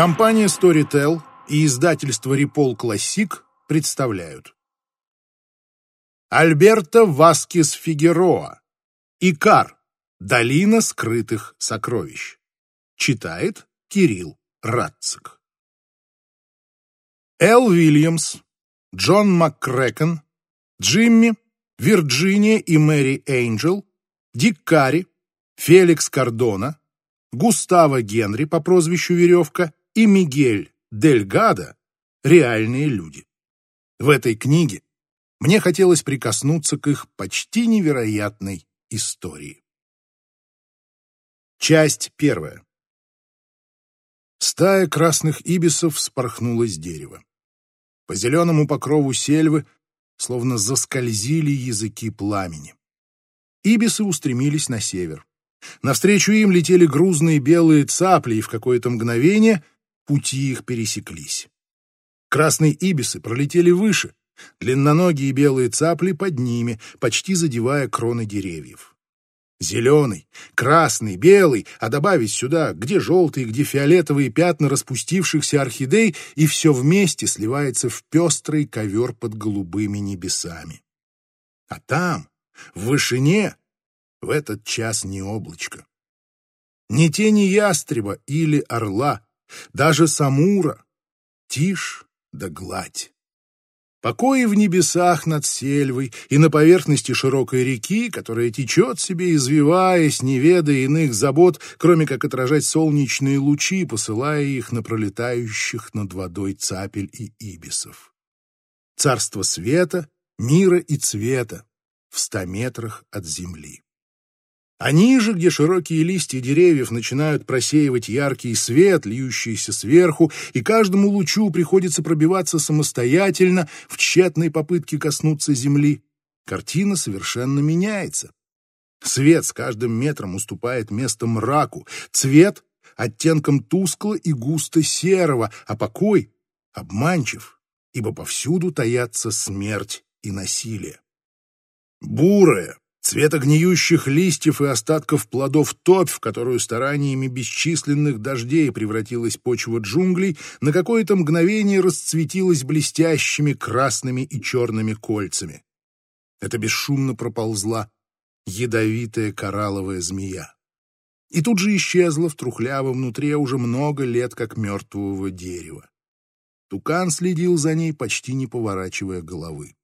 Компания Storytel и издательство Репол Классик представляют Альберто Васкес Фигероа Икар. Долина скрытых сокровищ. Читает Кирилл Радцик. Эл Уильямс, Джон МакКрэкен, Джимми, Вирджиния и Мэри Эйнджел, Дик Карри, Феликс Кардона, Густаво Генри по прозвищу Веревка и Мигель Дель Гадо — реальные люди. В этой книге мне хотелось прикоснуться к их почти невероятной истории. Часть первая. Стая красных ибисов спорхнула с дерева. По зеленому покрову сельвы словно заскользили языки пламени. Ибисы устремились на север. Навстречу им летели грузные белые цапли, и в какое-то мгновение пути их пересеклись. Красные ибисы пролетели выше, длинноногие белые цапли под ними, почти задевая кроны деревьев. Зеленый, красный, белый, а добавить сюда, где желтые, где фиолетовые пятна распустившихся орхидей, и все вместе сливается в пестрый ковер под голубыми небесами. А там, в вышине, в этот час не облачко. Ни тени ястреба или орла, даже самура, тишь да гладь. Покои в небесах над сельвой и на поверхности широкой реки, которая течет себе, извиваясь, не ведая иных забот, кроме как отражать солнечные лучи, посылая их на пролетающих над водой цапель и ибисов. Царство света, мира и цвета в ста метрах от земли. А ниже, где широкие листья деревьев начинают просеивать яркий свет, льющийся сверху, и каждому лучу приходится пробиваться самостоятельно в тщетной попытке коснуться земли, картина совершенно меняется. Свет с каждым метром уступает место мраку, цвет — оттенком тускло и густо серого, а покой — обманчив, ибо повсюду таятся смерть и насилие. Бурая, Цвета гниющих листьев и остатков плодов топь, в которую стараниями бесчисленных дождей превратилась почва джунглей, на какое-то мгновение расцветилась блестящими красными и черными кольцами. Это бесшумно проползла ядовитая коралловая змея. И тут же исчезла в трухлявом внутри уже много лет, как мертвого дерева. Тукан следил за ней, почти не поворачивая головы.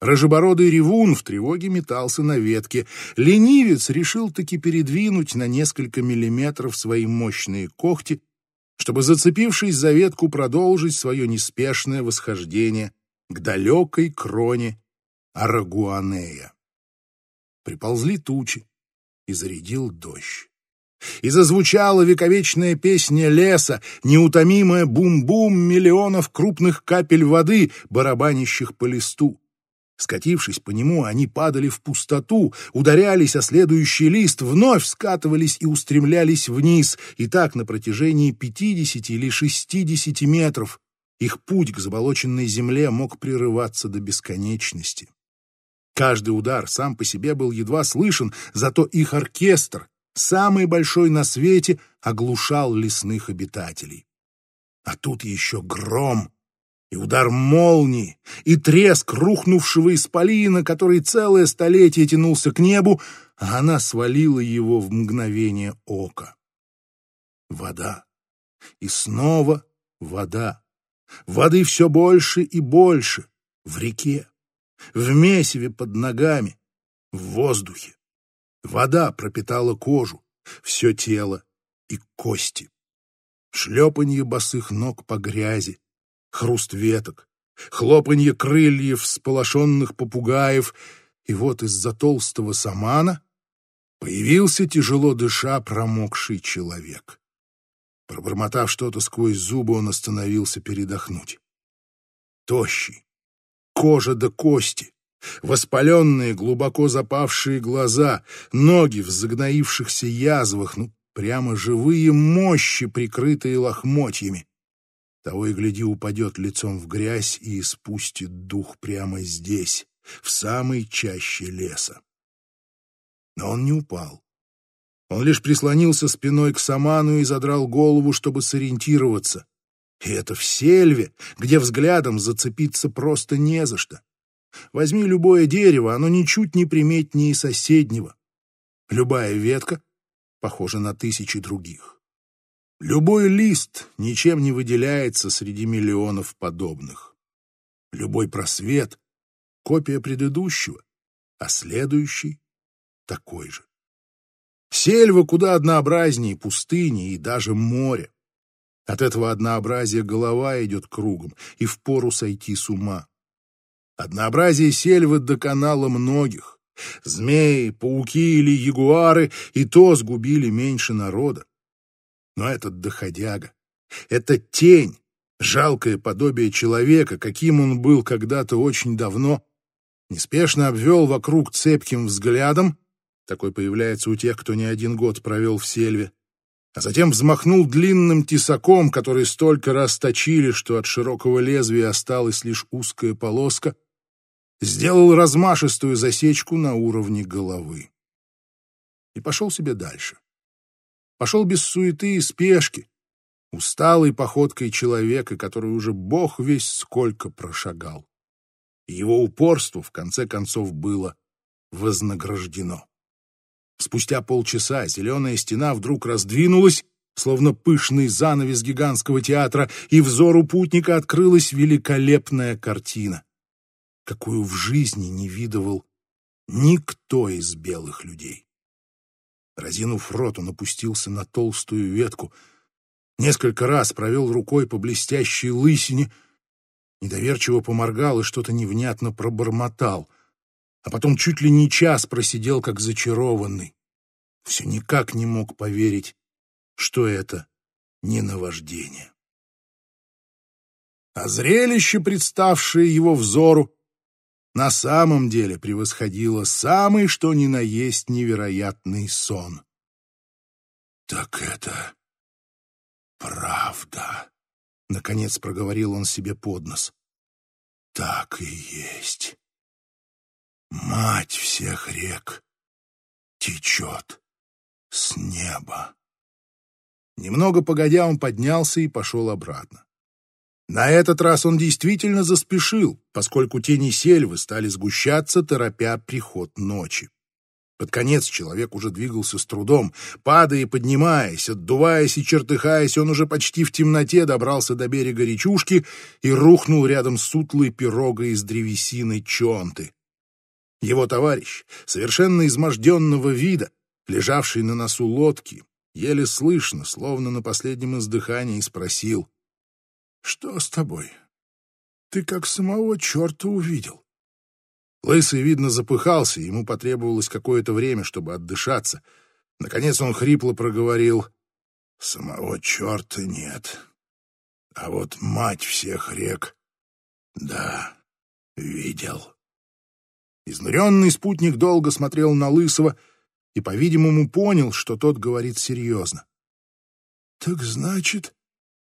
Рыжебородый ревун в тревоге метался на ветке. Ленивец решил таки передвинуть на несколько миллиметров свои мощные когти, чтобы, зацепившись за ветку, продолжить свое неспешное восхождение к далекой кроне Арагуанея. Приползли тучи, и зарядил дождь. И зазвучала вековечная песня леса, неутомимая бум-бум миллионов крупных капель воды, барабанящих по листу. Скатившись по нему, они падали в пустоту, ударялись о следующий лист, вновь скатывались и устремлялись вниз, и так на протяжении пятидесяти или шестидесяти метров. Их путь к заболоченной земле мог прерываться до бесконечности. Каждый удар сам по себе был едва слышен, зато их оркестр, самый большой на свете, оглушал лесных обитателей. А тут еще гром — и удар молнии, и треск рухнувшего исполина, который целое столетие тянулся к небу, а она свалила его в мгновение ока. Вода. И снова вода. Воды все больше и больше. В реке, в месиве под ногами, в воздухе. Вода пропитала кожу, все тело и кости. Шлепанье босых ног по грязи, хруст веток, хлопанье крыльев сполошенных попугаев, и вот из-за толстого самана появился, тяжело дыша, промокший человек. Пробормотав что-то сквозь зубы, он остановился передохнуть. Тощий, кожа до кости, воспаленные, глубоко запавшие глаза, ноги в загноившихся язвах, ну, прямо живые мощи, прикрытые лохмотьями. Того и гляди, упадет лицом в грязь и испустит дух прямо здесь, в самой чаще леса. Но он не упал. Он лишь прислонился спиной к саману и задрал голову, чтобы сориентироваться. И это в сельве, где взглядом зацепиться просто не за что. Возьми любое дерево, оно ничуть не приметнее соседнего. Любая ветка похожа на тысячи других. Любой лист ничем не выделяется среди миллионов подобных. Любой просвет — копия предыдущего, а следующий — такой же. Сельва куда однообразнее пустыни и даже моря. От этого однообразия голова идет кругом, и впору сойти с ума. Однообразие сельвы доконало многих. Змеи, пауки или ягуары и то сгубили меньше народа. Но этот доходяга, это тень, жалкое подобие человека, каким он был когда-то очень давно, неспешно обвел вокруг цепким взглядом, такой появляется у тех, кто не один год провел в сельве, а затем взмахнул длинным тесаком, который столько раз точили, что от широкого лезвия осталась лишь узкая полоска, сделал размашистую засечку на уровне головы. И пошел себе дальше. Пошел без суеты и спешки, усталой походкой человека, который уже бог весь сколько прошагал. Его упорство, в конце концов, было вознаграждено. Спустя полчаса зеленая стена вдруг раздвинулась, словно пышный занавес гигантского театра, и взору путника открылась великолепная картина, какую в жизни не видывал никто из белых людей. Разинув рот, он опустился на толстую ветку, несколько раз провел рукой по блестящей лысине, недоверчиво поморгал и что-то невнятно пробормотал — а потом чуть ли не час просидел как зачарованный. Все никак не мог поверить, что это не наваждение. А зрелище, представшее его взору, на самом деле превосходило самый что ни на есть невероятный сон. «Так это правда», — наконец проговорил он себе под нос. «Так и есть. Мать всех рек течет с неба. Немного погодя, он поднялся и пошел обратно. На этот раз он действительно заспешил, поскольку тени сельвы стали сгущаться, торопя приход ночи. Под конец человек уже двигался с трудом, падая и поднимаясь, отдуваясь и чертыхаясь, он уже почти в темноте добрался до берега речушки и рухнул рядом с сутлой пирогой из древесины чонты. Его товарищ, совершенно изможденного вида, лежавший на носу лодки, еле слышно, словно на последнем издыхании, спросил, «Что с тобой? Ты как самого черта увидел». Лысый, видно, запыхался, ему потребовалось какое-то время, чтобы отдышаться. Наконец он хрипло проговорил, «Самого черта нет, а вот мать всех рек, да, видел». Изнуренный спутник долго смотрел на Лысого и, по-видимому, понял, что тот говорит серьезно. «Так значит,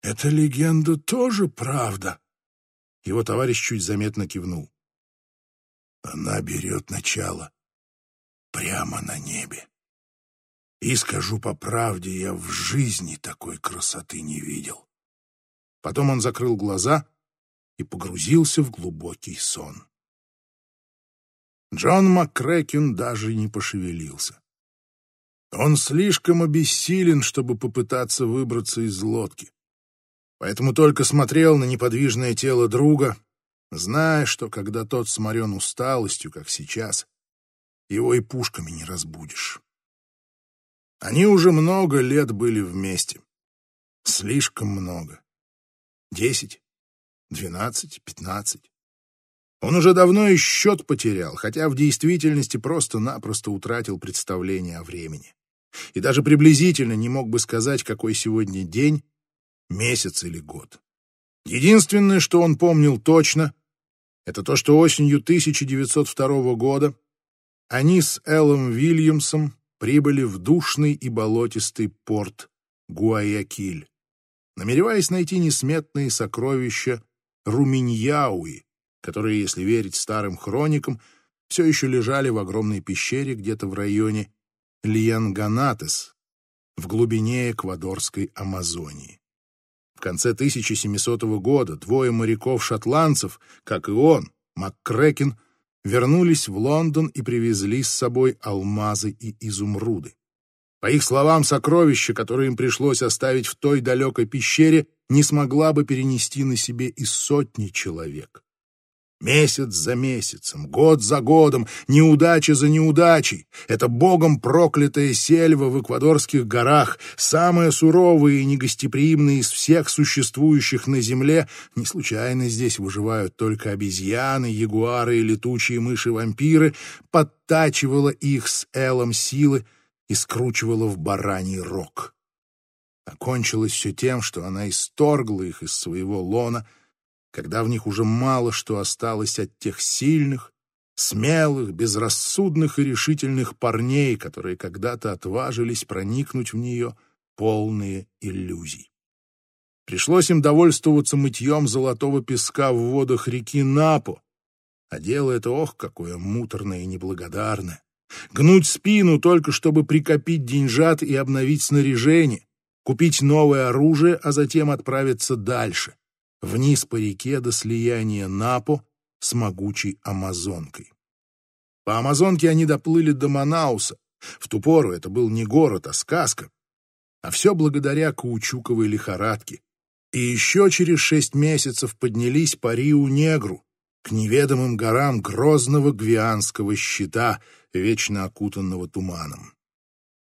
эта легенда тоже правда?» Его товарищ чуть заметно кивнул. «Она берет начало прямо на небе. И скажу по правде, я в жизни такой красоты не видел». Потом он закрыл глаза и погрузился в глубокий сон. Джон МакКрэкен даже не пошевелился. Он слишком обессилен, чтобы попытаться выбраться из лодки. Поэтому только смотрел на неподвижное тело друга, зная, что когда тот сморен усталостью, как сейчас, его и пушками не разбудишь. Они уже много лет были вместе. Слишком много. Десять, двенадцать, пятнадцать. Он уже давно и счет потерял, хотя в действительности просто-напросто утратил представление о времени. И даже приблизительно не мог бы сказать, какой сегодня день, месяц или год. Единственное, что он помнил точно, это то, что осенью 1902 года они с Эллом Вильямсом прибыли в душный и болотистый порт Гуаякиль, намереваясь найти несметные сокровища Руминьяуи, которые, если верить старым хроникам, все еще лежали в огромной пещере где-то в районе Льянганатес в глубине эквадорской Амазонии. В конце 1700 года двое моряков-шотландцев, как и он, МакКрекен, вернулись в Лондон и привезли с собой алмазы и изумруды. По их словам, сокровище, которое им пришлось оставить в той далекой пещере, не смогла бы перенести на себе и сотни человек. Месяц за месяцем, год за годом, неудача за неудачей. Это богом проклятая сельва в эквадорских горах, самая суровая и негостеприимная из всех существующих на земле. Не случайно здесь выживают только обезьяны, ягуары и летучие мыши-вампиры, подтачивала их с элом силы и скручивала в бараний рог. Окончилось все тем, что она исторгла их из своего лона — когда в них уже мало что осталось от тех сильных, смелых, безрассудных и решительных парней, которые когда-то отважились проникнуть в нее полные иллюзий. Пришлось им довольствоваться мытьем золотого песка в водах реки Напо, а дело это, ох, какое муторное и неблагодарное. Гнуть спину только чтобы прикопить деньжат и обновить снаряжение, купить новое оружие, а затем отправиться дальше, вниз по реке до слияния Напо с могучей Амазонкой. По Амазонке они доплыли до Манауса. В ту пору это был не город, а сказка. А все благодаря каучуковой лихорадке. И еще через шесть месяцев поднялись по Риу-Негру, к неведомым горам грозного гвианского щита, вечно окутанного туманом.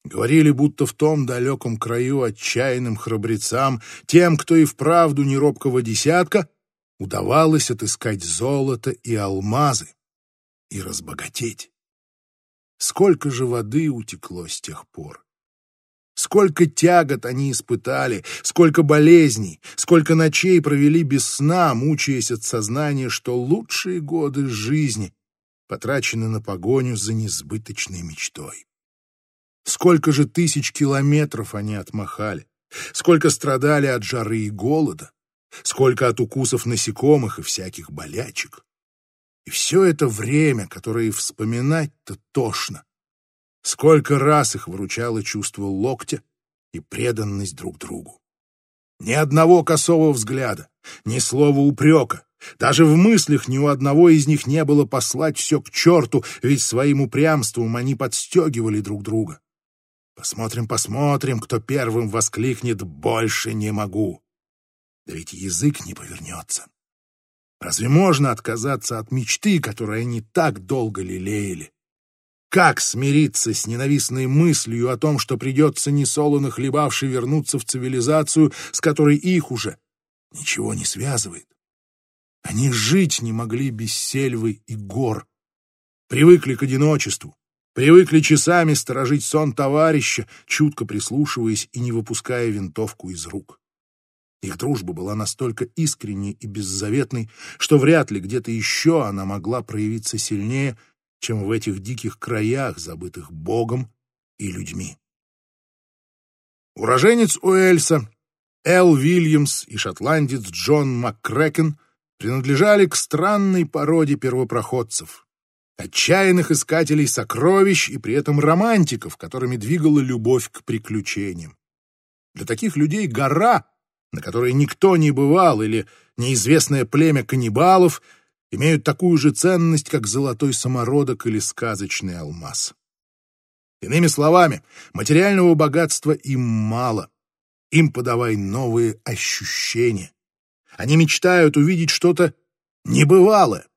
Говорили, будто в том далеком краю отчаянным храбрецам, тем, кто и вправду не робкого десятка, удавалось отыскать золото и алмазы и разбогатеть. Сколько же воды утекло с тех пор! Сколько тягот они испытали, сколько болезней, сколько ночей провели без сна, мучаясь от сознания, что лучшие годы жизни потрачены на погоню за несбыточной мечтой. Сколько же тысяч километров они отмахали, сколько страдали от жары и голода, сколько от укусов насекомых и всяких болячек. И все это время, которое вспоминать-то тошно. Сколько раз их выручало чувство локтя и преданность друг другу. Ни одного косого взгляда, ни слова упрека. Даже в мыслях ни у одного из них не было послать все к черту, ведь своим упрямством они подстегивали друг друга. Посмотрим, посмотрим, кто первым воскликнет «больше не могу». Да ведь язык не повернется. Разве можно отказаться от мечты, которую они так долго лелеяли? Как смириться с ненавистной мыслью о том, что придется несолоно хлебавши вернуться в цивилизацию, с которой их уже ничего не связывает? Они жить не могли без сельвы и гор. Привыкли к одиночеству, Привыкли часами сторожить сон товарища, чутко прислушиваясь и не выпуская винтовку из рук. Их дружба была настолько искренней и беззаветной, что вряд ли где-то еще она могла проявиться сильнее, чем в этих диких краях, забытых Богом и людьми. Уроженец Уэльса Эл Вильямс и шотландец Джон МакКрекен принадлежали к странной породе первопроходцев, отчаянных искателей сокровищ и при этом романтиков, которыми двигала любовь к приключениям. Для таких людей гора, на которой никто не бывал, или неизвестное племя каннибалов имеют такую же ценность, как золотой самородок или сказочный алмаз. Иными словами, материального богатства им мало. Им подавай новые ощущения. Они мечтают увидеть что-то небывалое,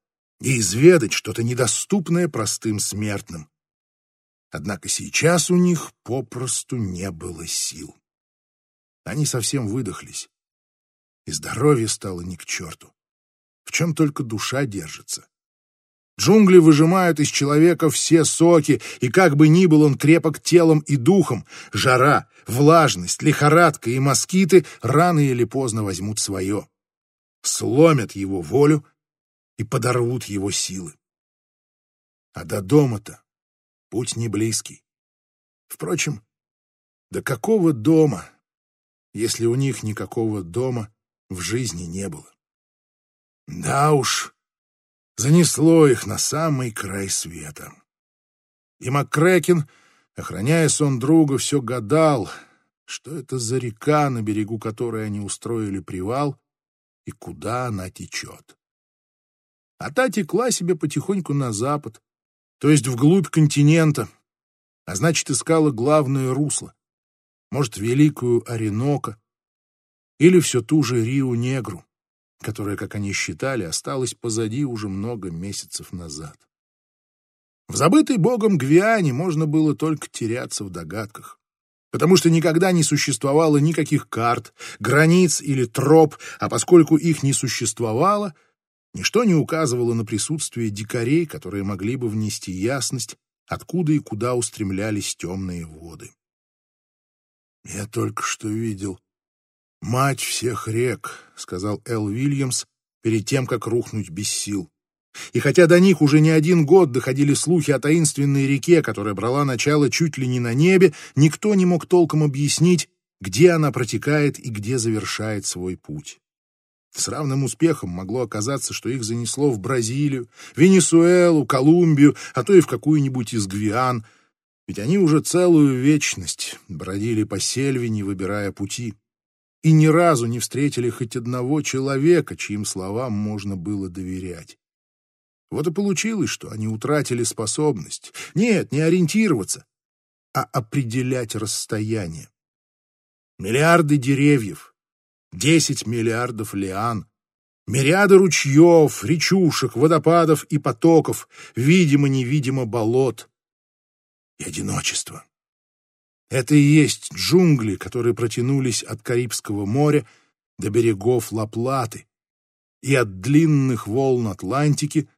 и изведать что-то недоступное простым смертным. Однако сейчас у них попросту не было сил. Они совсем выдохлись, и здоровье стало ни к черту. В чем только душа держится. Джунгли выжимают из человека все соки, и как бы ни был он крепок телом и духом, жара, влажность, лихорадка и москиты рано или поздно возьмут свое. Сломят его волю и подорвут его силы. А до дома-то путь не близкий. Впрочем, до какого дома, если у них никакого дома в жизни не было? Да уж, занесло их на самый край света. И МакКрэкен охраняя сон друга, все гадал, что это за река, на берегу которой они устроили привал, и куда она течет. А та текла себе потихоньку на запад, то есть вглубь континента, а значит, искала главное русло, может, великую Оренока, или все ту же Рио-Негру, которая, как они считали, осталась позади уже много месяцев назад. В забытой богом Гвиане можно было только теряться в догадках, потому что никогда не существовало никаких карт, границ или троп, а поскольку их не существовало, ничто не указывало на присутствие дикарей, которые могли бы внести ясность, откуда и куда устремлялись темные воды. «Я только что видел мать всех рек», — сказал Эл Уильямс перед тем, как рухнуть без сил. И хотя до них уже не один год доходили слухи о таинственной реке, которая брала начало чуть ли не на небе, никто не мог толком объяснить, где она протекает и где завершает свой путь. С равным успехом могло оказаться, что их занесло в Бразилию, Венесуэлу, Колумбию, а то и в какую-нибудь из Гвиан, ведь они уже целую вечность бродили по сельве, не выбирая пути, и ни разу не встретили хоть одного человека, чьим словам можно было доверять. Вот и получилось, что они утратили способность. Нет, не ориентироваться, а определять расстояние. Миллиарды деревьев, десять миллиардов лиан, мириады ручьев, речушек, водопадов и потоков, видимо-невидимо болот и одиночество. Это и есть джунгли, которые протянулись от Карибского моря до берегов Ла-Платы и от длинных волн Атлантики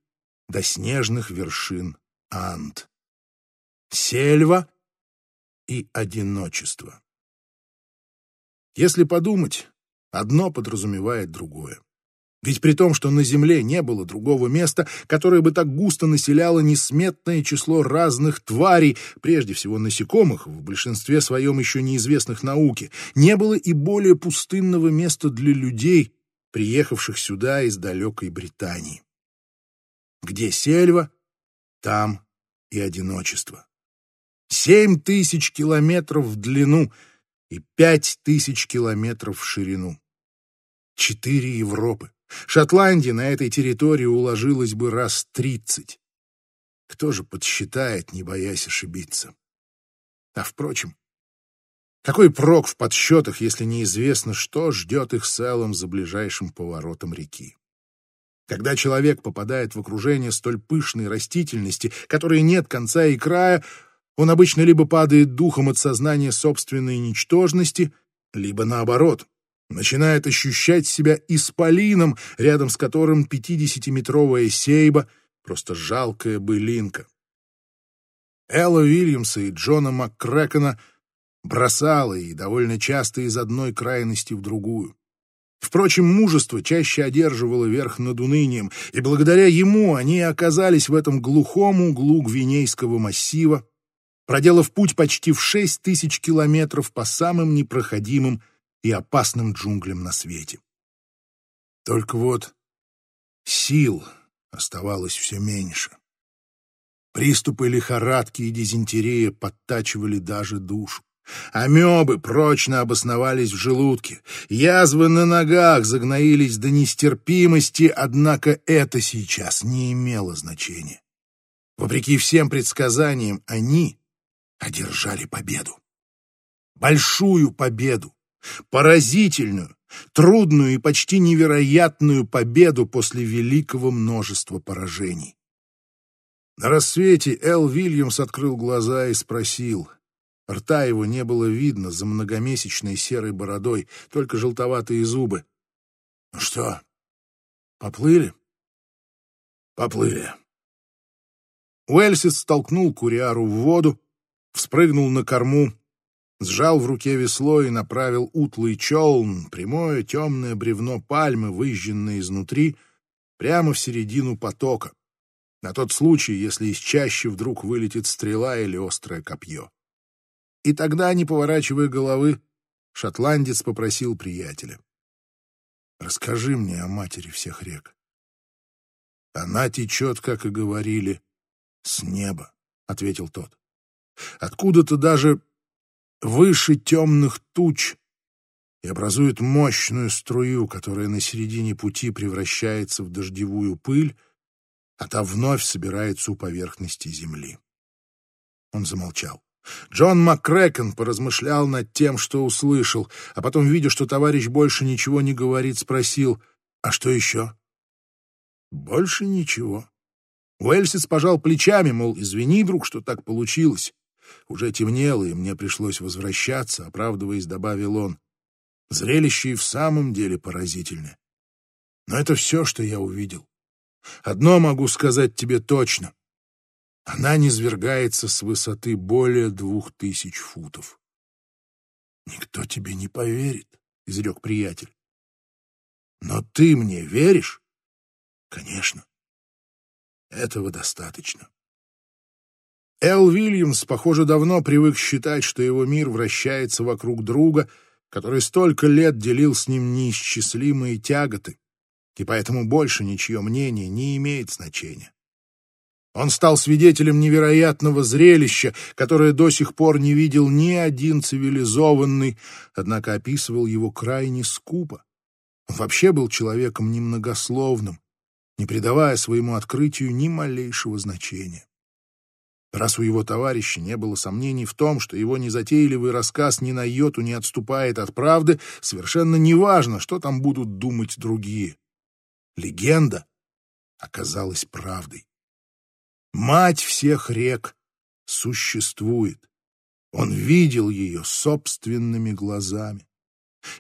до снежных вершин Анд. Сельва и одиночество. Если подумать, одно подразумевает другое. Ведь при том, что на Земле не было другого места, которое бы так густо населяло несметное число разных тварей, прежде всего насекомых, в большинстве своем еще неизвестных науке, не было и более пустынного места для людей, приехавших сюда из далекой Британии. Где сельва, там и одиночество. Семь тысяч километров в длину и пять тысяч километров в ширину. Четыре Европы. Шотландия на этой территории уложилась бы раз тридцать. Кто же подсчитает, не боясь ошибиться? А впрочем, какой прок в подсчетах, если неизвестно, что ждет их селом за ближайшим поворотом реки? Когда человек попадает в окружение столь пышной растительности, которой нет конца и края, он обычно либо падает духом от сознания собственной ничтожности, либо наоборот, начинает ощущать себя исполином, рядом с которым пятидесятиметровая сейба — просто жалкая былинка. Элла Уильямса и Джона МакКрэкена бросала и довольно часто из одной крайности в другую. Впрочем, мужество чаще одерживало верх над унынием, и благодаря ему они оказались в этом глухом углу Гвинейского массива, проделав путь почти в шесть тысяч километров по самым непроходимым и опасным джунглям на свете. Только вот сил оставалось все меньше. Приступы лихорадки и дизентерии подтачивали даже душу. Амебы прочно обосновались в желудке, язвы на ногах загноились до нестерпимости, однако это сейчас не имело значения. Вопреки всем предсказаниям, они одержали победу. Большую победу, поразительную, трудную и почти невероятную победу после великого множества поражений. На рассвете Эл Вильямс открыл глаза и спросил — Рта его не было видно за многомесячной серой бородой, только желтоватые зубы. «Ну что, поплыли?» «Поплыли». Уэльсис столкнул Куриару в воду, вспрыгнул на корму, сжал в руке весло и направил утлый челн, прямое темное бревно пальмы, выжженное изнутри, прямо в середину потока, на тот случай, если из чащи вдруг вылетит стрела или острое копье. И тогда, не поворачивая головы, шотландец попросил приятеля. «Расскажи мне о матери всех рек». «Она течет, как и говорили, с неба», — ответил тот. откуда-то даже выше темных туч, и образует мощную струю, которая на середине пути превращается в дождевую пыль, а та вновь собирается у поверхности земли. Он замолчал. Джон МакКрэкен поразмышлял над тем, что услышал, а потом, видя, что товарищ больше ничего не говорит, спросил, «А что еще?» «Больше ничего». Уэльсис пожал плечами, мол, извини, друг, что так получилось. Уже темнело, и мне пришлось возвращаться, оправдываясь, добавил он. Зрелище и в самом деле поразительное. Но это все, что я увидел. Одно могу сказать тебе точно. Она низвергается с высоты более двух тысяч футов. «Никто тебе не поверит», — изрек приятель. «Но ты мне веришь?» «Конечно. Этого достаточно». Эл Вильямс, похоже, давно привык считать, что его мир вращается вокруг друга, который столько лет делил с ним неисчислимые тяготы, и поэтому больше ничье мнение не имеет значения. Он стал свидетелем невероятного зрелища, которое до сих пор не видел ни один цивилизованный, однако описывал его крайне скупо. Он вообще был человеком немногословным, не придавая своему открытию ни малейшего значения. Раз у его товарища не было сомнений в том, что его незатейливый рассказ ни на йоту не отступает от правды, совершенно неважно, что там будут думать другие. Легенда оказалась правдой. Мать всех рек существует. Он видел ее собственными глазами.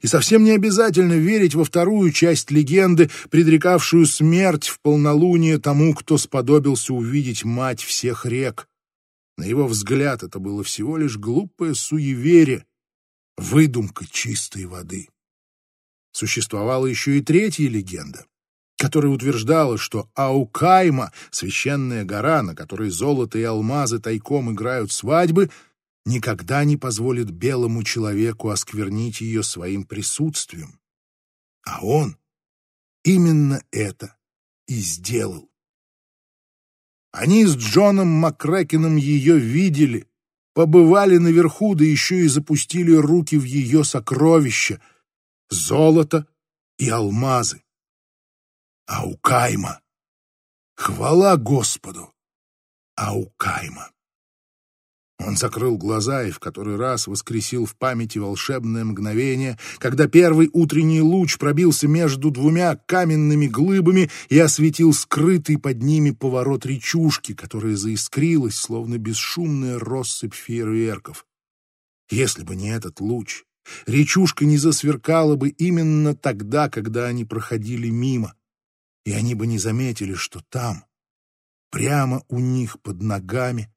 И совсем не обязательно верить во вторую часть легенды, предрекавшую смерть в полнолуние тому, кто сподобился увидеть мать всех рек. На его взгляд это было всего лишь глупое суеверие, выдумка чистой воды. Существовала еще и третья легенда которая утверждала, что Аукайма, священная гора, на которой золото и алмазы тайком играют свадьбы, никогда не позволит белому человеку осквернить ее своим присутствием. А он именно это и сделал. Они с Джоном Макрекином ее видели, побывали наверху, да еще и запустили руки в ее сокровища — золото и алмазы. Аукайма. Хвала Господу! Аукайма. Он закрыл глаза и в который раз воскресил в памяти волшебное мгновение, когда первый утренний луч пробился между двумя каменными глыбами и осветил скрытый под ними поворот речушки, которая заискрилась, словно бесшумная россыпь фейерверков. Если бы не этот луч, речушка не засверкала бы именно тогда, когда они проходили мимо и они бы не заметили, что там, прямо у них под ногами,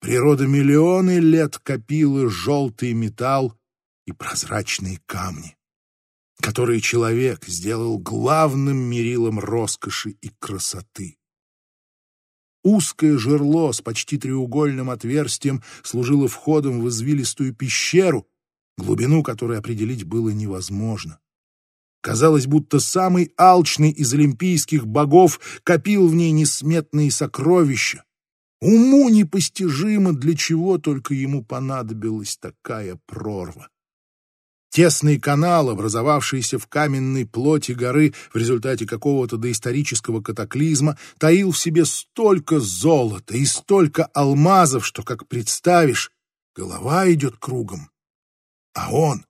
природа миллионы лет копила желтый металл и прозрачные камни, которые человек сделал главным мерилом роскоши и красоты. Узкое жерло с почти треугольным отверстием служило входом в извилистую пещеру, глубину которой определить было невозможно. Казалось, будто самый алчный из олимпийских богов копил в ней несметные сокровища. Уму непостижимо, для чего только ему понадобилась такая прорва. Тесный канал, образовавшийся в каменной плоти горы в результате какого-то доисторического катаклизма, таил в себе столько золота и столько алмазов, что, как представишь, голова идет кругом. А он,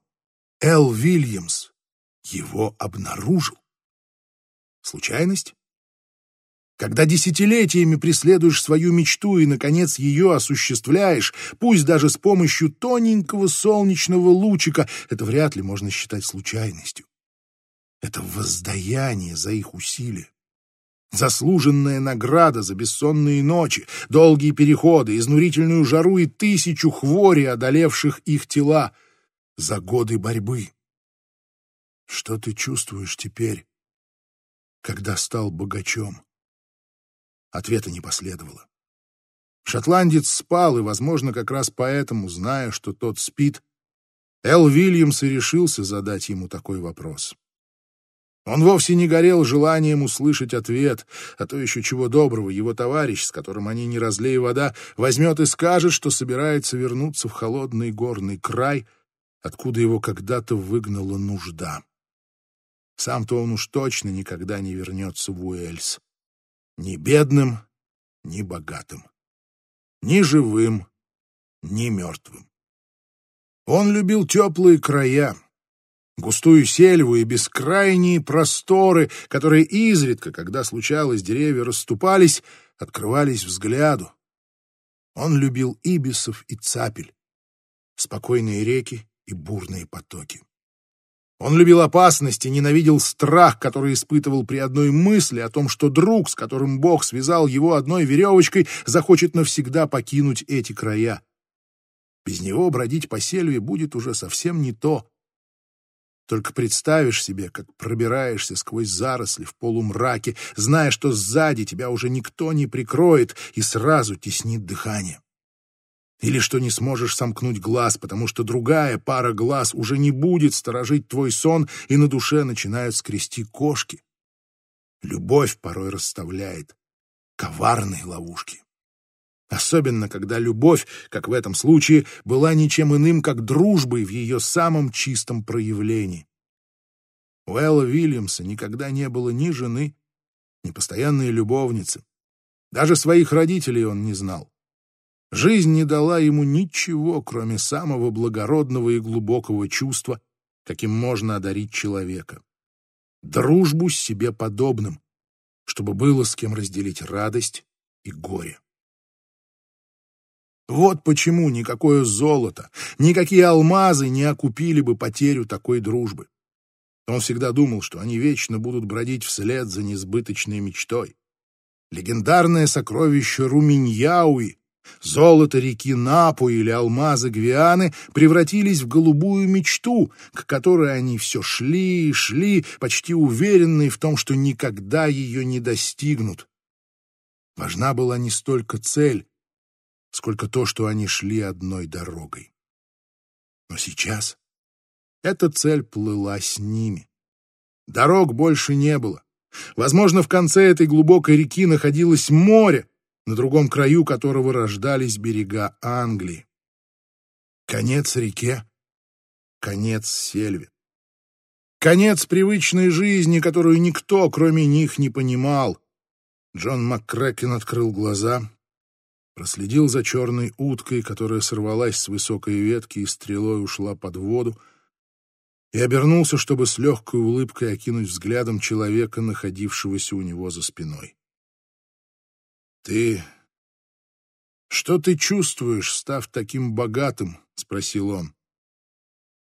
Эл Вильямс, его обнаружил. Случайность? Когда десятилетиями преследуешь свою мечту и, наконец, ее осуществляешь, пусть даже с помощью тоненького солнечного лучика, это вряд ли можно считать случайностью. Это воздаяние за их усилия. Заслуженная награда за бессонные ночи, долгие переходы, изнурительную жару и тысячу хвори, одолевших их тела, за годы борьбы. Что ты чувствуешь теперь, когда стал богачом? Ответа не последовало. Шотландец спал, и, возможно, как раз поэтому, зная, что тот спит, Эл Вильямс и решился задать ему такой вопрос. Он вовсе не горел желанием услышать ответ, а то еще чего доброго, его товарищ, с которым они не разлей вода, возьмет и скажет, что собирается вернуться в холодный горный край, откуда его когда-то выгнала нужда. Сам-то он уж точно никогда не вернется в Уэльс. Ни бедным, ни богатым. Ни живым, ни мертвым. Он любил теплые края, густую сельву и бескрайние просторы, которые изредка, когда случалось, деревья расступались, открывались взгляду. Он любил ибисов и цапель, спокойные реки и бурные потоки. Он любил опасность и ненавидел страх, который испытывал при одной мысли о том, что друг, с которым Бог связал его одной веревочкой, захочет навсегда покинуть эти края. Без него бродить по сельве будет уже совсем не то. Только представишь себе, как пробираешься сквозь заросли в полумраке, зная, что сзади тебя уже никто не прикроет, и сразу теснит дыхание. Или что не сможешь сомкнуть глаз, потому что другая пара глаз уже не будет сторожить твой сон, и на душе начинают скрести кошки. Любовь порой расставляет коварные ловушки. Особенно, когда любовь, как в этом случае, была ничем иным, как дружбой в ее самом чистом проявлении. У Элла Вильямса никогда не было ни жены, ни постоянной любовницы. Даже своих родителей он не знал. Жизнь не дала ему ничего, кроме самого благородного и глубокого чувства, каким можно одарить человека. Дружбу с себе подобным, чтобы было с кем разделить радость и горе. Вот почему никакое золото, никакие алмазы не окупили бы потерю такой дружбы. Он всегда думал, что они вечно будут бродить вслед за несбыточной мечтой. Легендарное сокровище Руминьяуи, золото реки Напу или алмазы Гвианы превратились в голубую мечту, к которой они все шли и шли, почти уверенные в том, что никогда ее не достигнут. Важна была не столько цель, сколько то, что они шли одной дорогой. Но сейчас эта цель плыла с ними. Дорог больше не было. Возможно, в конце этой глубокой реки находилось море, на другом краю которого рождались берега Англии. Конец реке, конец сельве. Конец привычной жизни, которую никто, кроме них, не понимал. Джон МакКрэкен открыл глаза проследил за черной уткой, которая сорвалась с высокой ветки и стрелой ушла под воду, и обернулся, чтобы с легкой улыбкой окинуть взглядом человека, находившегося у него за спиной. «Ты... что ты чувствуешь, став таким богатым?» — спросил он.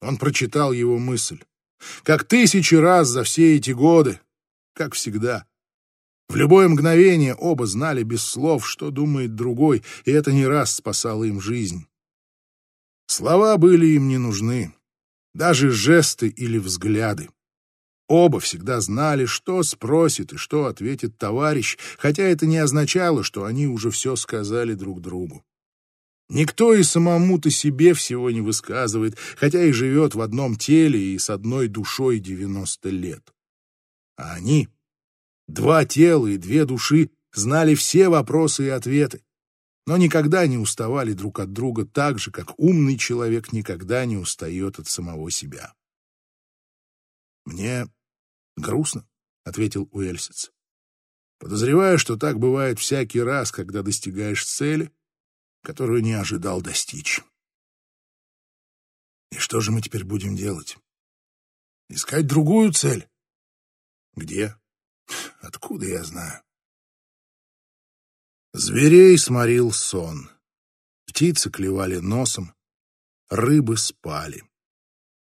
Он прочитал его мысль. Как тысячи раз за все эти годы, как всегда. В любое мгновение оба знали без слов, что думает другой, и это не раз спасало им жизнь. Слова были им не нужны, даже жесты или взгляды. Оба всегда знали, что спросит и что ответит товарищ, хотя это не означало, что они уже все сказали друг другу. Никто и самому-то себе всего не высказывает, хотя и живет в одном теле и с одной душой девяносто лет. А они Два тела и две души знали все вопросы и ответы, но никогда не уставали друг от друга так же, как умный человек никогда не устает от самого себя. «Мне грустно», — ответил Уэльсец. «Подозреваю, что так бывает всякий раз, когда достигаешь цели, которую не ожидал достичь. И что же мы теперь будем делать? Искать другую цель? Где? Откуда я знаю? Зверей сморил сон. Птицы клевали носом, рыбы спали.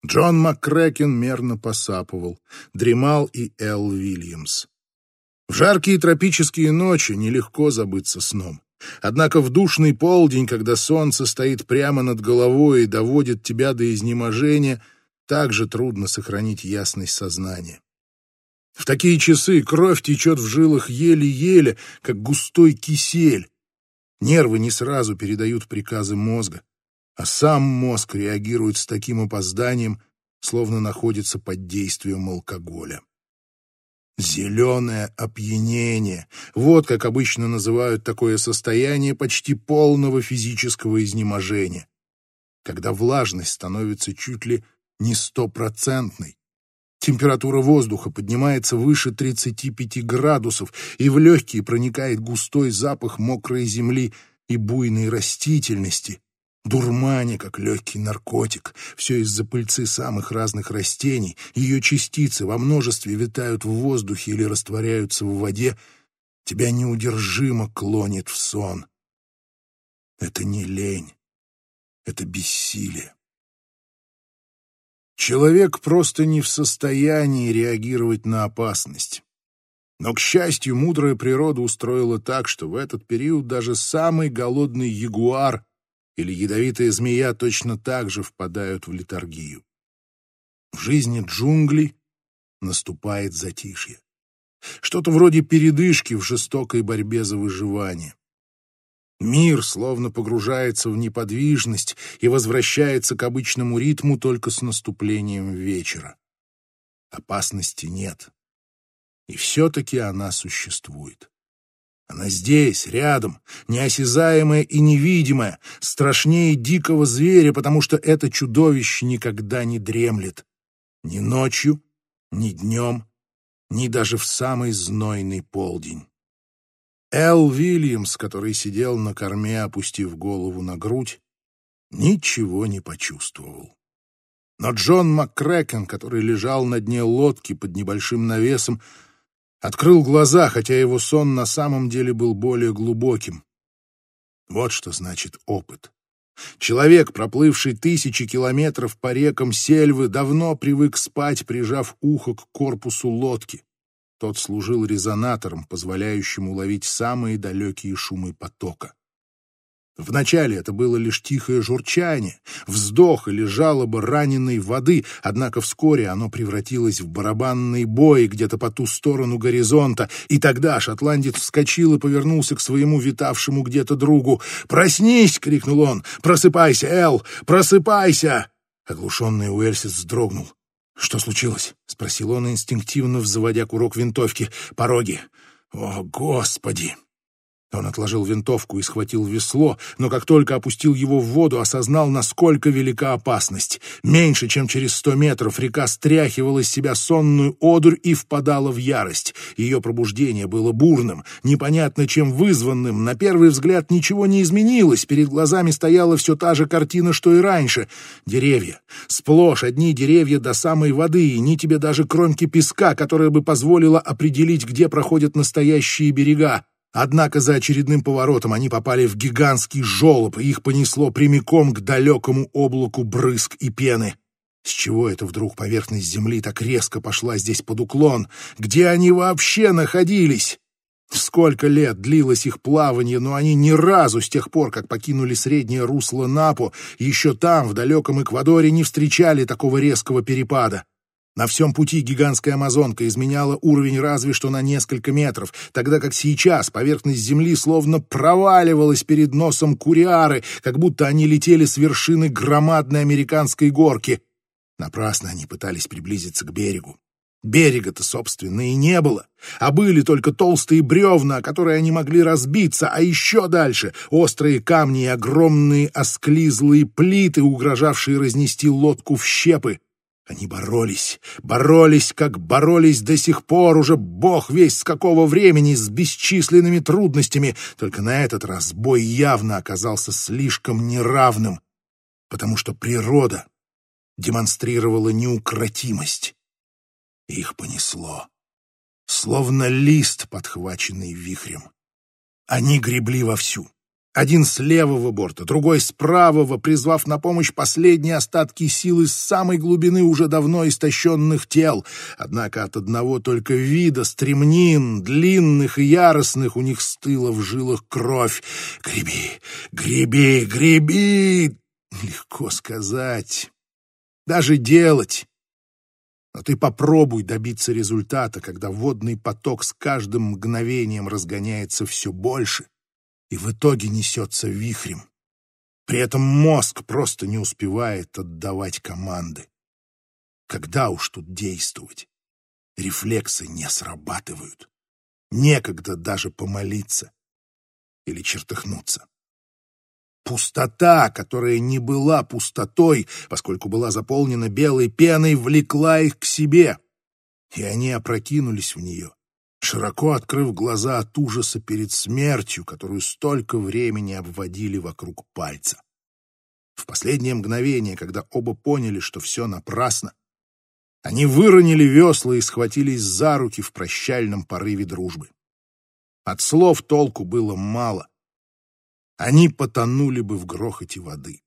Джон МакКрэкен мерно посапывал, дремал и Эл Вильямс. В жаркие тропические ночи нелегко забыться сном. Однако в душный полдень, когда солнце стоит прямо над головой и доводит тебя до изнеможения, также трудно сохранить ясность сознания. В такие часы кровь течет в жилах еле-еле, как густой кисель. Нервы не сразу передают приказы мозга, а сам мозг реагирует с таким опозданием, словно находится под действием алкоголя. Зеленое опьянение. Вот как обычно называют такое состояние почти полного физического изнеможения. Когда влажность становится чуть ли не стопроцентной. Температура воздуха поднимается выше 35 градусов, и в легкие проникает густой запах мокрой земли и буйной растительности, дурмане, как легкий наркотик. Все из-за пыльцы самых разных растений. Ее частицы во множестве витают в воздухе или растворяются в воде. Тебя неудержимо клонит в сон. Это не лень. Это бессилие. Человек просто не в состоянии реагировать на опасность. Но, к счастью, мудрая природа устроила так, что в этот период даже самый голодный ягуар или ядовитая змея точно так же впадают в летаргию. В жизни джунглей наступает затишье. Что-то вроде передышки в жестокой борьбе за выживание. Мир словно погружается в неподвижность и возвращается к обычному ритму только с наступлением вечера. Опасности нет. И все-таки она существует. Она здесь, рядом, неосязаемая и невидимая, страшнее дикого зверя, потому что это чудовище никогда не дремлет. Ни ночью, ни днем, ни даже в самый знойный полдень. Эл Вильямс, который сидел на корме, опустив голову на грудь, ничего не почувствовал. Но Джон МакКрэкен, который лежал на дне лодки под небольшим навесом, открыл глаза, хотя его сон на самом деле был более глубоким. Вот что значит опыт. Человек, проплывший тысячи километров по рекам Сельвы, давно привык спать, прижав ухо к корпусу лодки. Тот служил резонатором, позволяющим уловить самые далекие шумы потока. Вначале это было лишь тихое журчание, вздох или жалоба раненой воды, однако вскоре оно превратилось в барабанный бой где-то по ту сторону горизонта, и тогда шотландец вскочил и повернулся к своему витавшему где-то другу. «Проснись!» — крикнул он. «Просыпайся, Эл! Просыпайся!» Оглушенный Уэльсис вздрогнул. «Что случилось?» — спросил он, инстинктивно взводя курок винтовки. «Пороги! О, Господи!» Он отложил винтовку и схватил весло, но как только опустил его в воду, осознал, насколько велика опасность. Меньше чем через сто метров река стряхивала из себя сонную одурь и впадала в ярость. Ее пробуждение было бурным, непонятно чем вызванным. На первый взгляд ничего не изменилось, перед глазами стояла все та же картина, что и раньше. Деревья. Сплошь одни деревья до самой воды, и ни тебе даже кромки песка, которая бы позволила определить, где проходят настоящие берега. Однако за очередным поворотом они попали в гигантский желоб, и их понесло прямиком к далекому облаку брызг и пены. С чего это вдруг поверхность земли так резко пошла здесь под уклон? Где они вообще находились? Сколько лет длилось их плавание, но они ни разу с тех пор, как покинули среднее русло Напо, еще там, в далеком Эквадоре, не встречали такого резкого перепада. На всем пути гигантская амазонка изменяла уровень разве что на несколько метров, тогда как сейчас поверхность земли словно проваливалась перед носом куриары, как будто они летели с вершины громадной американской горки. Напрасно они пытались приблизиться к берегу. Берега-то, собственно, и не было, а были только толстые бревна, которые они могли разбиться, а еще дальше — острые камни и огромные осклизлые плиты, угрожавшие разнести лодку в щепы. Они боролись, боролись, как боролись до сих пор, уже бог весь с какого времени, с бесчисленными трудностями. Только на этот раз бой явно оказался слишком неравным, потому что природа демонстрировала неукротимость. Их понесло, словно лист, подхваченный вихрем. Они гребли вовсю. Один с левого борта, другой с правого, призвав на помощь последние остатки сил из самой глубины уже давно истощенных тел. Однако от одного только вида стремнин, длинных и яростных, у них стыла в жилах кровь. «Греби, греби, греби!» Легко сказать. Даже делать. Но ты попробуй добиться результата, когда водный поток с каждым мгновением разгоняется все больше и в итоге несется вихрем. При этом мозг просто не успевает отдавать команды. Когда уж тут действовать? Рефлексы не срабатывают. Некогда даже помолиться или чертыхнуться. Пустота, которая не была пустотой, поскольку была заполнена белой пеной, влекла их к себе, и они опрокинулись в нее, широко открыв глаза от ужаса перед смертью, которую столько времени обводили вокруг пальца. В последнее мгновение, когда оба поняли, что все напрасно, они выронили весла и схватились за руки в прощальном порыве дружбы. От слов толку было мало они потонули бы в грохоте воды.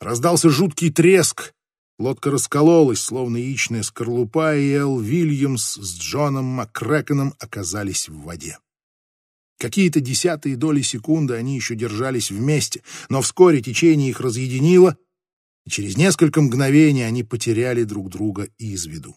Раздался жуткий треск, лодка раскололась, словно яичная скорлупа, и Эл Вильямс с Джоном МакКрэкеном оказались в воде. Какие-то десятые доли секунды они еще держались вместе, но вскоре течение их разъединило, и через несколько мгновений они потеряли друг друга из виду.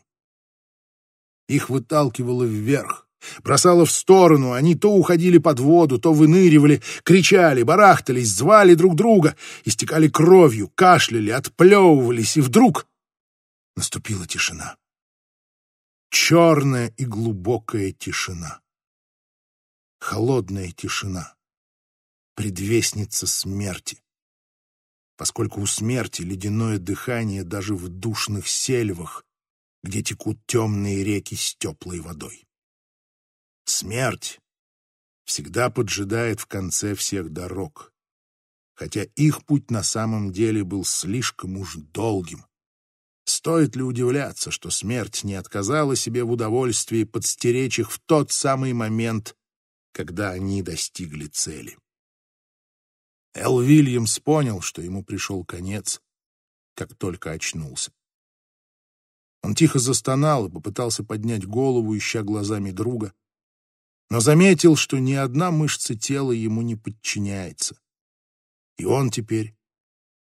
Их выталкивало вверх, Бросало в сторону, они то уходили под воду, то выныривали, кричали, барахтались, звали друг друга, истекали кровью, кашляли, отплевывались, и вдруг наступила тишина. Черная и глубокая тишина. Холодная тишина. Предвестница смерти. Поскольку у смерти ледяное дыхание даже в душных сельвах, где текут темные реки с теплой водой. Смерть всегда поджидает в конце всех дорог, хотя их путь на самом деле был слишком уж долгим. Стоит ли удивляться, что смерть не отказала себе в удовольствии подстеречь их в тот самый момент, когда они достигли цели? Эл Вильямс понял, что ему пришел конец, как только очнулся. Он тихо застонал и попытался поднять голову, ища глазами друга — но заметил, что ни одна мышца тела ему не подчиняется. И он теперь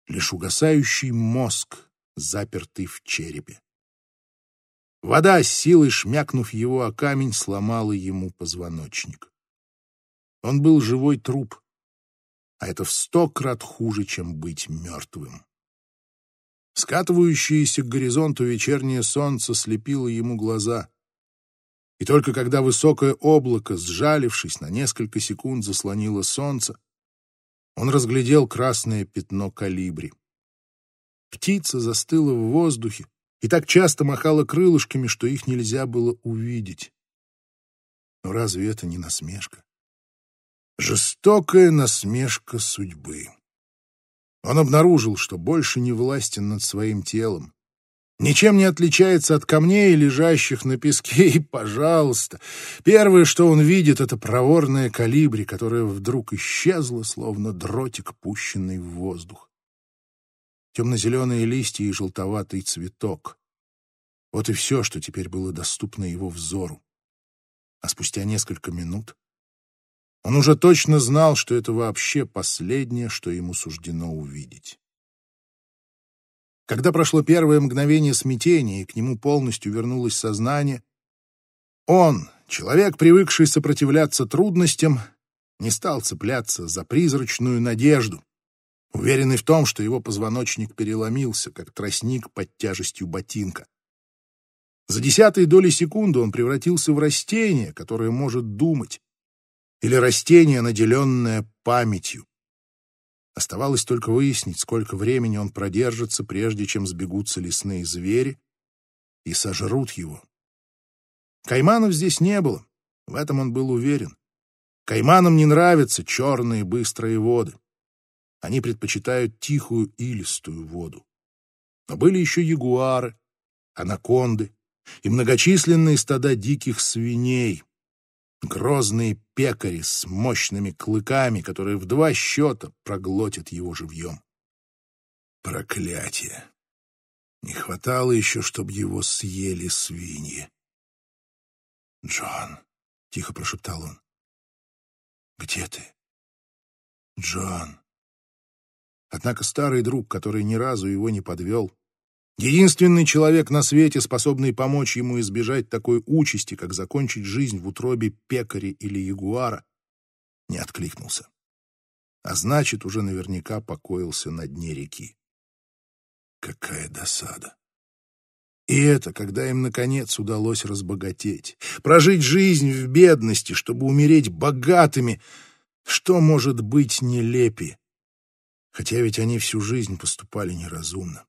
лишь угасающий мозг, запертый в черепе. Вода с силой, шмякнув его о камень, сломала ему позвоночник. Он был живой труп, а это в сто крат хуже, чем быть мертвым. Скатывающееся к горизонту вечернее солнце слепило ему глаза. И только когда высокое облако, сжалившись на несколько секунд, заслонило солнце, он разглядел красное пятно калибри. Птица застыла в воздухе и так часто махала крылышками, что их нельзя было увидеть. Но разве это не насмешка? Жестокая насмешка судьбы. Он обнаружил, что больше не властен над своим телом, ничем не отличается от камней, лежащих на песке, и, пожалуйста, первое, что он видит, это проворная калибри, которая вдруг исчезла, словно дротик, пущенный в воздух. Темно-зеленые листья и желтоватый цветок. Вот и все, что теперь было доступно его взору. А спустя несколько минут он уже точно знал, что это вообще последнее, что ему суждено увидеть. Когда прошло первое мгновение смятения, и к нему полностью вернулось сознание, он, человек, привыкший сопротивляться трудностям, не стал цепляться за призрачную надежду, уверенный в том, что его позвоночник переломился, как тростник под тяжестью ботинка. За десятые доли секунды он превратился в растение, которое может думать, или растение, наделенное памятью. Оставалось только выяснить, сколько времени он продержится, прежде чем сбегутся лесные звери и сожрут его. Кайманов здесь не было, в этом он был уверен. Кайманам не нравятся черные быстрые воды. Они предпочитают тихую илистую воду. Но были еще ягуары, анаконды и многочисленные стада диких свиней, Грозные пекари с мощными клыками, которые в два счета проглотят его живьем. Проклятие! Не хватало еще, чтобы его съели свиньи. «Джон», — тихо прошептал он, — «где ты?» «Джон». Однако старый друг, который ни разу его не подвел, Единственный человек на свете, способный помочь ему избежать такой участи, как закончить жизнь в утробе пекаря или ягуара, не откликнулся. А значит, уже наверняка покоился на дне реки. Какая досада! И это, когда им, наконец, удалось разбогатеть. Прожить жизнь в бедности, чтобы умереть богатыми. Что может быть нелепее? Хотя ведь они всю жизнь поступали неразумно.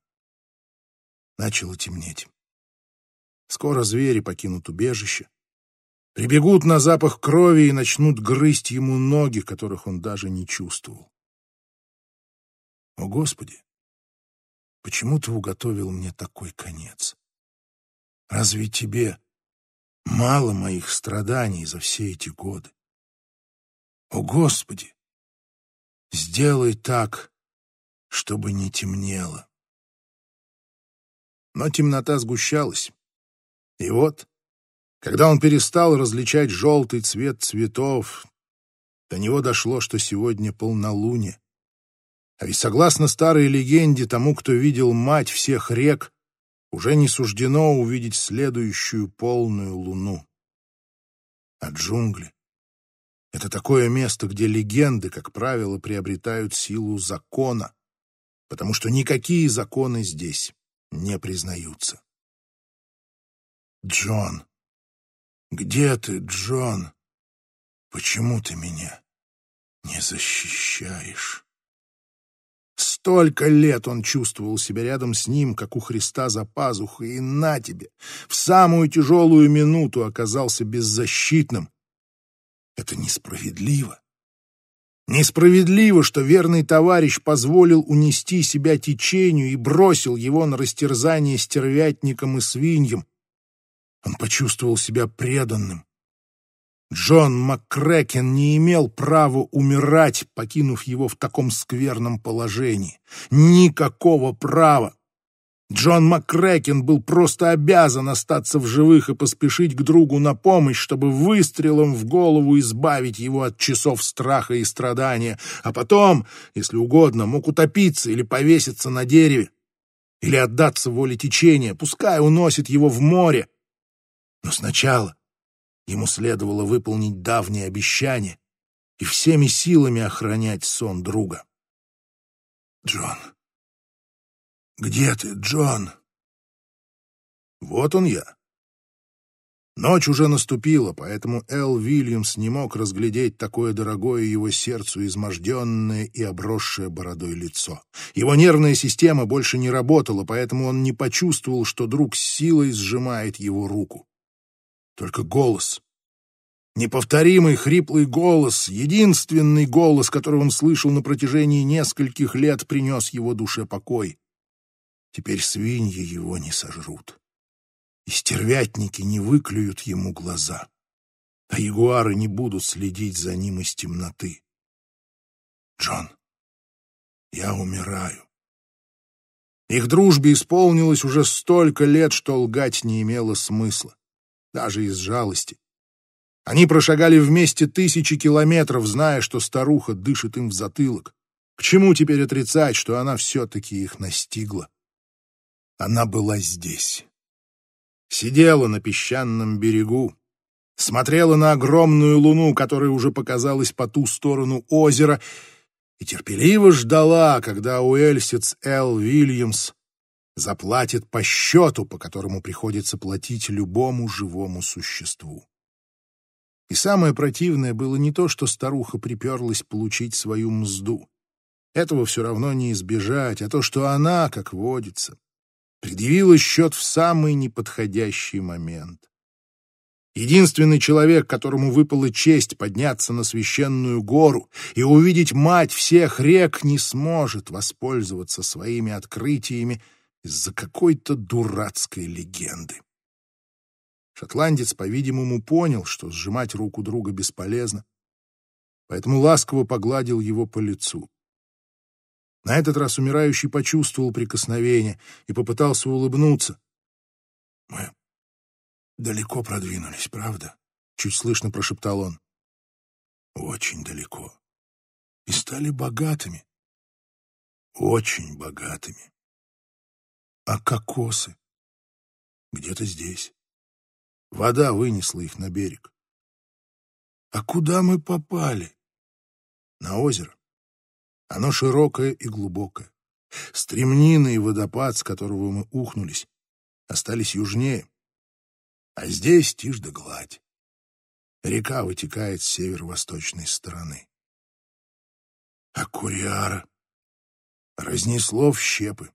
Начало темнеть. Скоро звери покинут убежище, прибегут на запах крови и начнут грызть ему ноги, которых он даже не чувствовал. О, Господи! Почему ты уготовил мне такой конец? Разве тебе мало моих страданий за все эти годы? О, Господи! Сделай так, чтобы не темнело. Но темнота сгущалась. И вот, когда он перестал различать желтый цвет цветов, до него дошло, что сегодня полнолуние. А ведь согласно старой легенде, тому, кто видел мать всех рек, уже не суждено увидеть следующую полную луну. А джунгли — это такое место, где легенды, как правило, приобретают силу закона, потому что никакие законы здесь не признаются. Джон, где ты, Джон? Почему ты меня не защищаешь? Столько лет он чувствовал себя рядом с ним, как у Христа за пазухой, и на тебе, в самую тяжелую минуту оказался беззащитным. Это несправедливо. Несправедливо, что верный товарищ позволил унести себя течению и бросил его на растерзание стервятникам и свиньям. Он почувствовал себя преданным, Джон МакКрэкен не имел права умирать, покинув его в таком скверном положении. Никакого права. Джон МакКрэкен был просто обязан остаться в живых и поспешить к другу на помощь, чтобы выстрелом в голову избавить его от часов страха и страдания, а потом, если угодно, мог утопиться или повеситься на дереве, или отдаться воле течения, пускай уносит его в море. Но сначала Ему следовало выполнить давнее обещание и всеми силами охранять сон друга. «Джон! Где ты, Джон?» «Вот он я». Ночь уже наступила, поэтому Эл Вильямс не мог разглядеть такое дорогое его сердцу изможденное и обросшее бородой лицо. Его нервная система больше не работала, поэтому он не почувствовал, что друг с силой сжимает его руку. Только голос. Неповторимый хриплый голос, единственный голос, который он слышал на протяжении нескольких лет, принес его душе покой. Теперь свиньи его не сожрут. И стервятники не выклюют ему глаза. А ягуары не будут следить за ним из темноты. Джон, я умираю. Их дружбе исполнилось уже столько лет, что лгать не имело смысла даже из жалости. Они прошагали вместе тысячи километров, зная, что старуха дышит им в затылок. К чему теперь отрицать, что она все-таки их настигла? Она была здесь. Сидела на песчаном берегу, смотрела на огромную луну, которая уже показалась по ту сторону озера, и терпеливо ждала, когда уэльсец Эл Вильямс заплатит по счету, по которому приходится платить любому живому существу. И самое противное было не то, что старуха приперлась получить свою мзду. Этого все равно не избежать, а то, что она, как водится, предъявила счет в самый неподходящий момент. Единственный человек, которому выпала честь подняться на священную гору и увидеть мать всех рек, не сможет воспользоваться своими открытиями из-за какой-то дурацкой легенды. Шотландец, по-видимому, понял, что сжимать руку друга бесполезно, поэтому ласково погладил его по лицу. На этот раз умирающий почувствовал прикосновение и попытался улыбнуться. «Мы далеко продвинулись, правда?» — чуть слышно прошептал он. «Очень далеко. И стали богатыми. Очень богатыми. А кокосы? Где-то здесь. Вода вынесла их на берег. А куда мы попали? На озеро. Оно широкое и глубокое. Стремнина и водопад, с которого мы ухнулись, остались южнее. А здесь тишь да гладь. Река вытекает с северо-восточной стороны. А Куриара разнесло в щепы.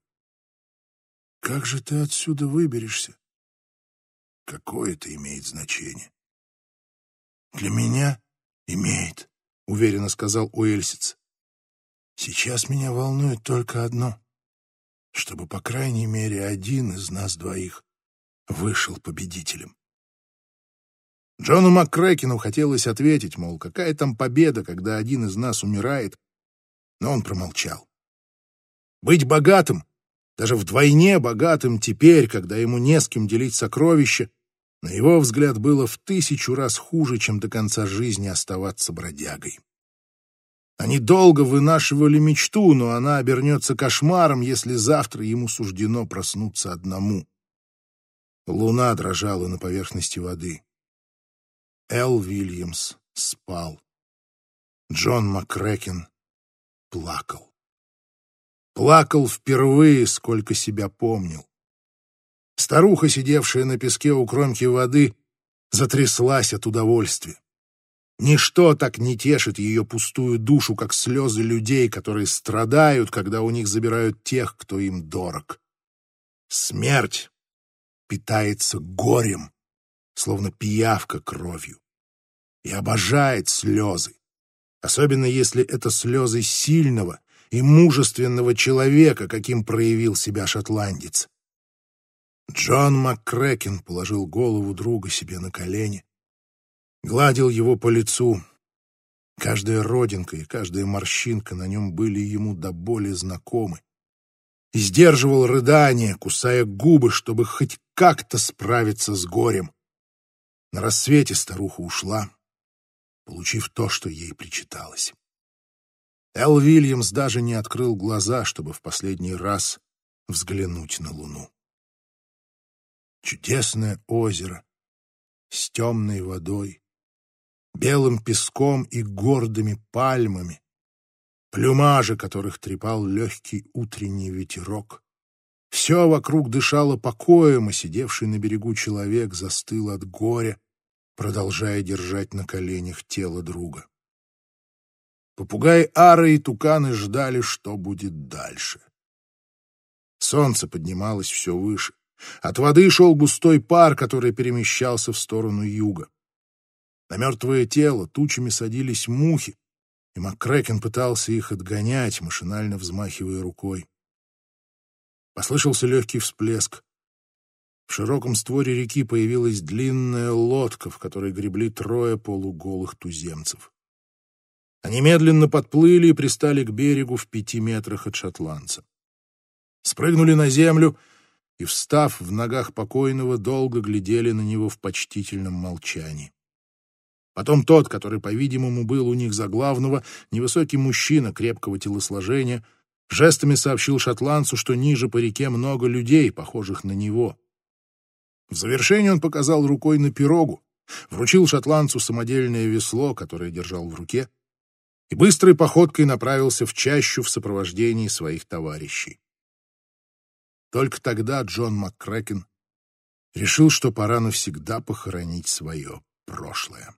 Как же ты отсюда выберешься? Какое это имеет значение? Для меня имеет, уверенно сказал Уэльсиц. Сейчас меня волнует только одно — чтобы, по крайней мере, один из нас двоих вышел победителем. Джону МакКрэкену хотелось ответить, мол, какая там победа, когда один из нас умирает, но он промолчал. Быть богатым, даже вдвойне богатым теперь, когда ему не с кем делить сокровища, на его взгляд было в тысячу раз хуже, чем до конца жизни оставаться бродягой. Они долго вынашивали мечту, но она обернется кошмаром, если завтра ему суждено проснуться одному. Луна дрожала на поверхности воды. Эл Вильямс спал. Джон МакКрэкен плакал. Плакал впервые, сколько себя помнил. Старуха, сидевшая на песке у кромки воды, затряслась от удовольствия. Ничто так не тешит ее пустую душу, как слезы людей, которые страдают, когда у них забирают тех, кто им дорог. Смерть питается горем, словно пиявка кровью, и обожает слезы, особенно если это слезы сильного и мужественного человека, каким проявил себя шотландец. Джон МакКрэкен положил голову друга себе на колени, гладил его по лицу. Каждая родинка и каждая морщинка на нем были ему до боли знакомы. И сдерживал рыдания, кусая губы, чтобы хоть как-то справиться с горем. На рассвете старуха ушла, получив то, что ей причиталось. Эл Вильямс даже не открыл глаза, чтобы в последний раз взглянуть на луну. Чудесное озеро с темной водой, белым песком и гордыми пальмами, плюмажи которых трепал легкий утренний ветерок. Все вокруг дышало покоем, а сидевший на берегу человек застыл от горя, продолжая держать на коленях тело друга. Попугай Ара и туканы ждали, что будет дальше. Солнце поднималось все выше. От воды шел густой пар, который перемещался в сторону юга. На мертвое тело тучами садились мухи, и МакКрэкен пытался их отгонять, машинально взмахивая рукой. Послышался легкий всплеск. В широком створе реки появилась длинная лодка, в которой гребли трое полуголых туземцев. Они медленно подплыли и пристали к берегу в пяти метрах от шотландца. Спрыгнули на землю — и, встав в ногах покойного, долго глядели на него в почтительном молчании. Потом тот, который, по-видимому, был у них за главного, невысокий мужчина крепкого телосложения, жестами сообщил шотландцу, что ниже по реке много людей, похожих на него. В завершение он показал рукой на пирогу, вручил шотландцу самодельное весло, которое держал в руке, и быстрой походкой направился в чащу в сопровождении своих товарищей. Только тогда Джон МакКрэкен решил, что пора навсегда похоронить свое прошлое.